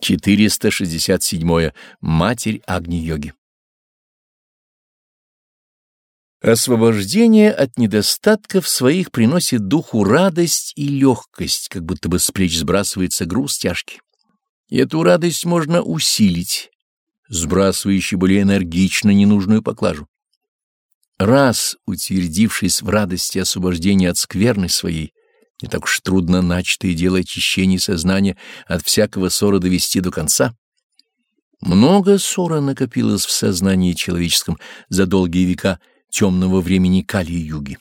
467. Матерь Агни-йоги Освобождение от недостатков своих приносит духу радость и легкость, как будто бы с плеч сбрасывается груз тяжкий. Эту радость можно усилить, сбрасывающий более энергично ненужную поклажу. Раз утвердившись в радости освобождения от скверны своей, не так уж трудно начатое дело очищения сознания от всякого ссора довести до конца. Много ссора накопилось в сознании человеческом за долгие века темного времени Кали-юги.